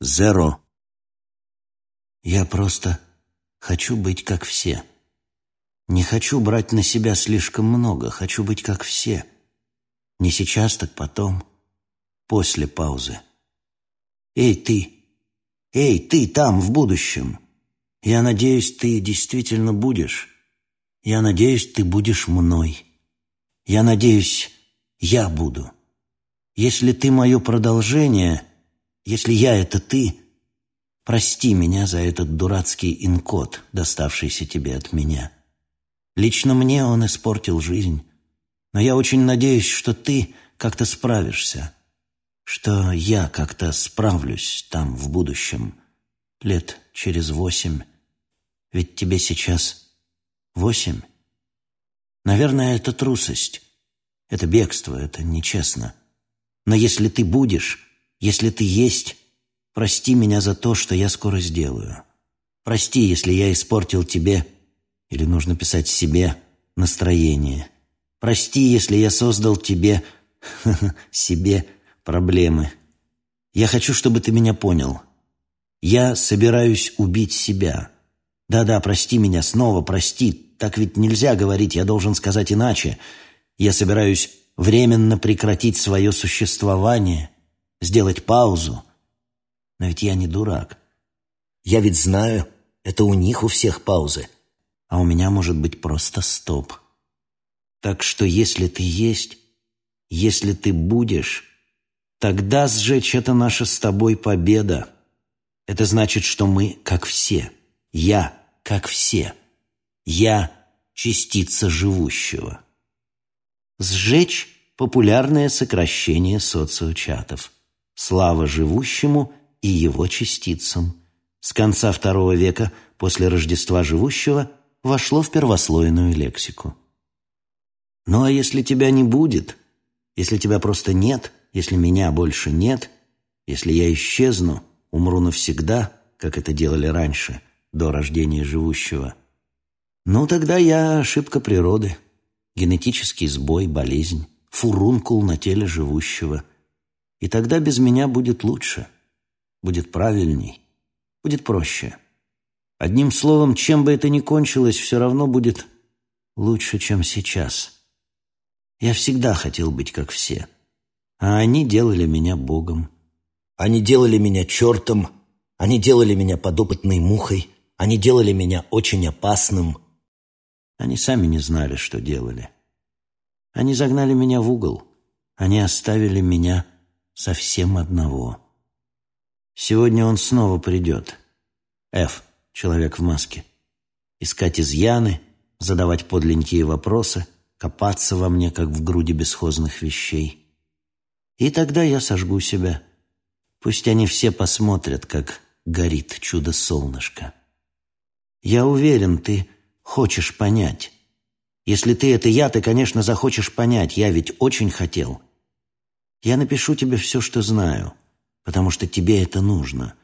Зеро. Я просто хочу быть как все. Не хочу брать на себя слишком много, хочу быть как все. Не сейчас, так потом, после паузы. Эй, ты! Эй, ты там, в будущем! Я надеюсь, ты действительно будешь. Я надеюсь, ты будешь мной. Я надеюсь, я буду. Если ты мое продолжение — если я — это ты, прости меня за этот дурацкий инкод, доставшийся тебе от меня. Лично мне он испортил жизнь, но я очень надеюсь, что ты как-то справишься, что я как-то справлюсь там в будущем, лет через восемь, ведь тебе сейчас восемь. Наверное, это трусость, это бегство, это нечестно. Но если ты будешь, если ты есть, прости меня за то, что я скоро сделаю. Прости, если я испортил тебе, или нужно писать себе, настроение. Прости, если я создал тебе, себе, проблемы. Я хочу, чтобы ты меня понял. Я собираюсь убить себя. Да-да, прости меня, снова прости. Так ведь нельзя говорить, я должен сказать иначе. Я собираюсь временно прекратить свое существование — сделать паузу. Но ведь я не дурак. Я ведь знаю, это у них у всех паузы, а у меня может быть просто стоп. Так что если ты есть, если ты будешь, тогда сжечь это наша с тобой победа. Это значит, что мы как все. Я как все. Я частица живущего. Сжечь – популярное сокращение социочатов – Слава живущему и его частицам. С конца II века после Рождества живущего вошло в первослойную лексику. Ну а если тебя не будет, если тебя просто нет, если меня больше нет, если я исчезну, умру навсегда, как это делали раньше, до рождения живущего, ну тогда я ошибка природы, генетический сбой, болезнь, фурункул на теле живущего – и тогда без меня будет лучше, будет правильней, будет проще. Одним словом, чем бы это ни кончилось, все равно будет лучше, чем сейчас. Я всегда хотел быть как все, а они делали меня Богом. Они делали меня чертом, они делали меня подопытной мухой, они делали меня очень опасным. Они сами не знали, что делали. Они загнали меня в угол, они оставили меня совсем одного. Сегодня он снова придет. Ф, человек в маске. Искать изъяны, задавать подленькие вопросы, копаться во мне, как в груди бесхозных вещей. И тогда я сожгу себя. Пусть они все посмотрят, как горит чудо-солнышко. Я уверен, ты хочешь понять. Если ты это я, ты, конечно, захочешь понять. Я ведь очень хотел. Я напишу тебе все, что знаю, потому что тебе это нужно,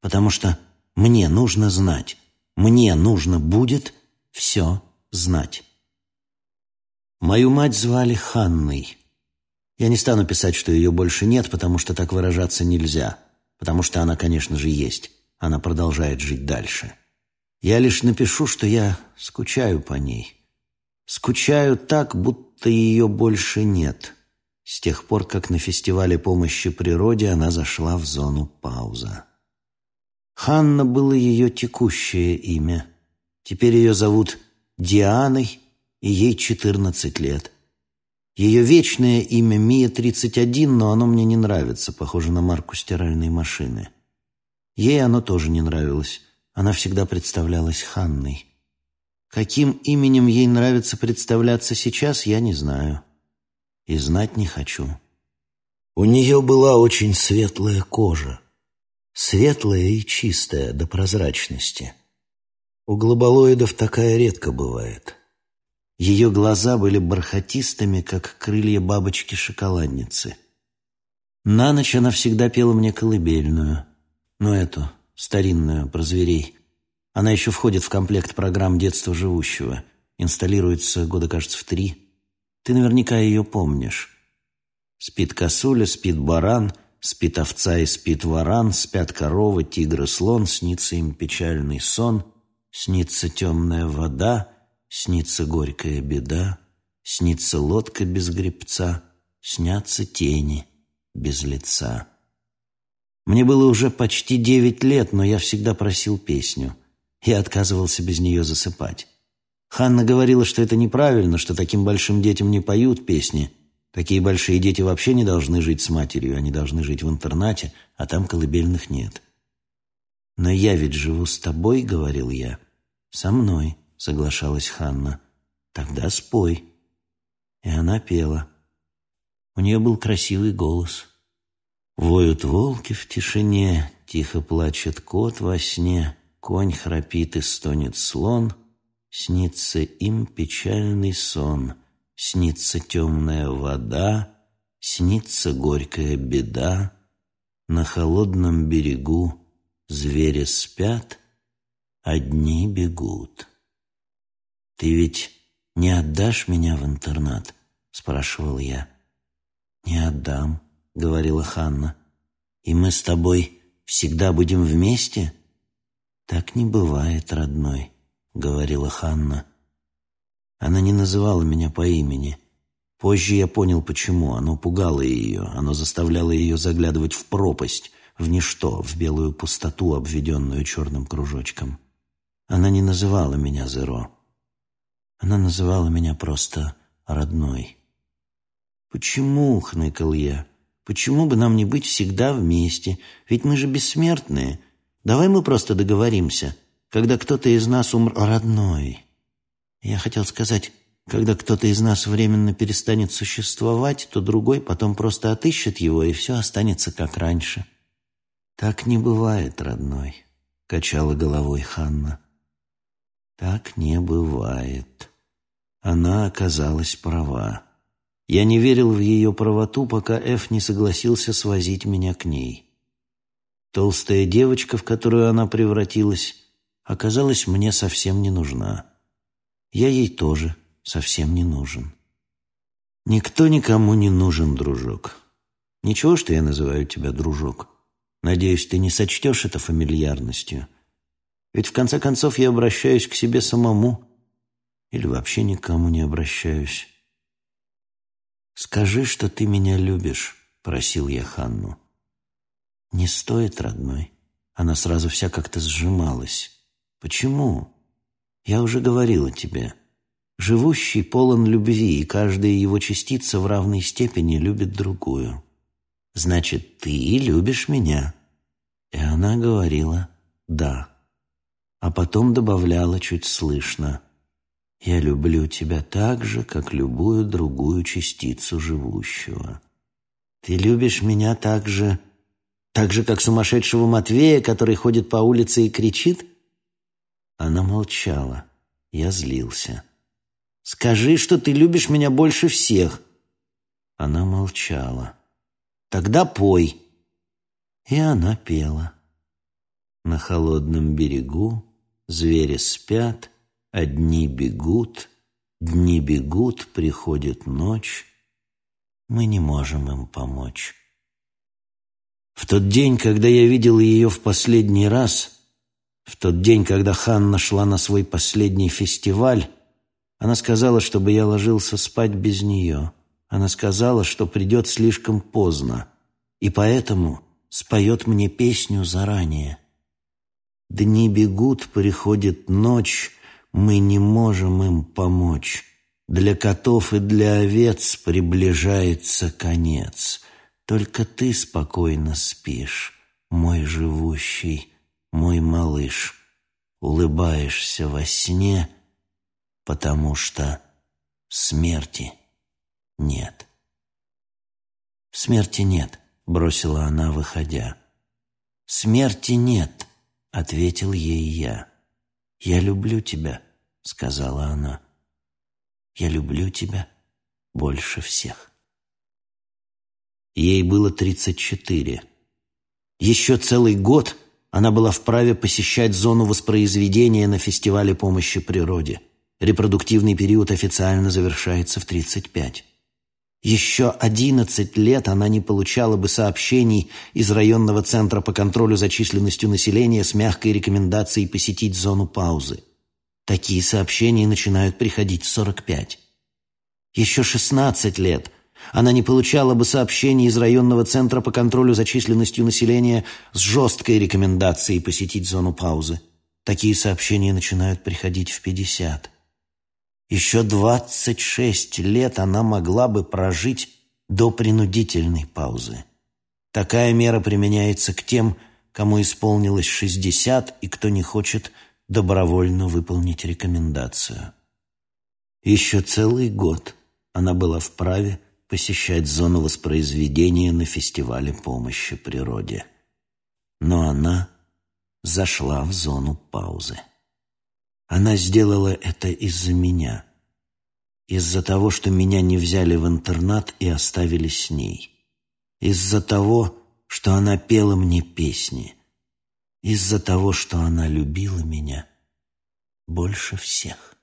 потому что мне нужно знать, мне нужно будет все знать. Мою мать звали Ханной. Я не стану писать, что ее больше нет, потому что так выражаться нельзя, потому что она, конечно же, есть. Она продолжает жить дальше. Я лишь напишу, что я скучаю по ней. Скучаю так, будто ее больше нет с тех пор, как на фестивале помощи природе она зашла в зону пауза. Ханна было ее текущее имя. Теперь ее зовут Дианой, и ей 14 лет. Ее вечное имя Мия 31, но оно мне не нравится, похоже на марку стиральной машины. Ей оно тоже не нравилось. Она всегда представлялась Ханной. Каким именем ей нравится представляться сейчас, я не знаю и знать не хочу. У нее была очень светлая кожа, светлая и чистая до прозрачности. У глобалоидов такая редко бывает. Ее глаза были бархатистыми, как крылья бабочки-шоколадницы. На ночь она всегда пела мне колыбельную, но эту, старинную, про зверей. Она еще входит в комплект программ детства живущего, инсталируется года, кажется, в три – ты наверняка ее помнишь. Спит косуля, спит баран, Спит овца и спит варан, спят корова, тигр и слон, снится им печальный сон, снится темная вода, снится горькая беда, снится лодка без гребца, снятся тени без лица. Мне было уже почти девять лет, но я всегда просил песню. Я отказывался без нее засыпать. Ханна говорила, что это неправильно, что таким большим детям не поют песни – Такие большие дети вообще не должны жить с матерью, они должны жить в интернате, а там колыбельных нет. «Но я ведь живу с тобой», — говорил я. «Со мной», — соглашалась Ханна. «Тогда спой». И она пела. У нее был красивый голос. Воют волки в тишине, тихо плачет кот во сне, конь храпит и стонет слон, снится им печальный сон — Снится темная вода, снится горькая беда, На холодном берегу звери спят, одни бегут. «Ты ведь не отдашь меня в интернат?» — спрашивал я. «Не отдам», — говорила Ханна. «И мы с тобой всегда будем вместе?» «Так не бывает, родной», — говорила Ханна. Она не называла меня по имени. Позже я понял, почему. Оно пугало ее, оно заставляло ее заглядывать в пропасть, в ничто, в белую пустоту, обведенную черным кружочком. Она не называла меня Зеро. Она называла меня просто родной. «Почему?» — хныкал я. «Почему бы нам не быть всегда вместе? Ведь мы же бессмертные. Давай мы просто договоримся. Когда кто-то из нас умр... Родной!» Я хотел сказать, когда кто-то из нас временно перестанет существовать, то другой потом просто отыщет его, и все останется как раньше. «Так не бывает, родной», — качала головой Ханна. «Так не бывает». Она оказалась права. Я не верил в ее правоту, пока Эф не согласился свозить меня к ней. Толстая девочка, в которую она превратилась, оказалась мне совсем не нужна я ей тоже совсем не нужен. Никто никому не нужен, дружок. Ничего, что я называю тебя дружок. Надеюсь, ты не сочтешь это фамильярностью. Ведь в конце концов я обращаюсь к себе самому или вообще никому не обращаюсь. «Скажи, что ты меня любишь», — просил я Ханну. «Не стоит, родной». Она сразу вся как-то сжималась. «Почему?» Я уже говорила тебе. Живущий полон любви, и каждая его частица в равной степени любит другую. Значит, ты любишь меня. И она говорила «да». А потом добавляла чуть слышно «Я люблю тебя так же, как любую другую частицу живущего». Ты любишь меня так же, так же, как сумасшедшего Матвея, который ходит по улице и кричит – она молчала. Я злился. «Скажи, что ты любишь меня больше всех». Она молчала. «Тогда пой». И она пела. На холодном берегу звери спят, одни бегут, дни бегут, приходит ночь. Мы не можем им помочь. В тот день, когда я видел ее в последний раз, в тот день, когда Ханна шла на свой последний фестиваль, она сказала, чтобы я ложился спать без нее. Она сказала, что придет слишком поздно, и поэтому споет мне песню заранее. Дни бегут, приходит ночь, мы не можем им помочь. Для котов и для овец приближается конец. Только ты спокойно спишь, мой живущий мой малыш, улыбаешься во сне, потому что смерти нет. «Смерти нет», — бросила она, выходя. «Смерти нет», — ответил ей я. «Я люблю тебя», — сказала она. «Я люблю тебя больше всех». Ей было тридцать четыре. Еще целый год — она была вправе посещать зону воспроизведения на фестивале помощи природе. Репродуктивный период официально завершается в 35. Еще одиннадцать лет она не получала бы сообщений из районного центра по контролю за численностью населения с мягкой рекомендацией посетить зону паузы. Такие сообщения начинают приходить в 45. Еще 16 лет она не получала бы сообщений из районного центра по контролю за численностью населения с жесткой рекомендацией посетить зону паузы. Такие сообщения начинают приходить в 50. Еще двадцать шесть лет она могла бы прожить до принудительной паузы. Такая мера применяется к тем, кому исполнилось шестьдесят и кто не хочет добровольно выполнить рекомендацию. Еще целый год она была вправе посещать зону воспроизведения на фестивале помощи природе. Но она зашла в зону паузы. Она сделала это из-за меня. Из-за того, что меня не взяли в интернат и оставили с ней. Из-за того, что она пела мне песни. Из-за того, что она любила меня больше всех.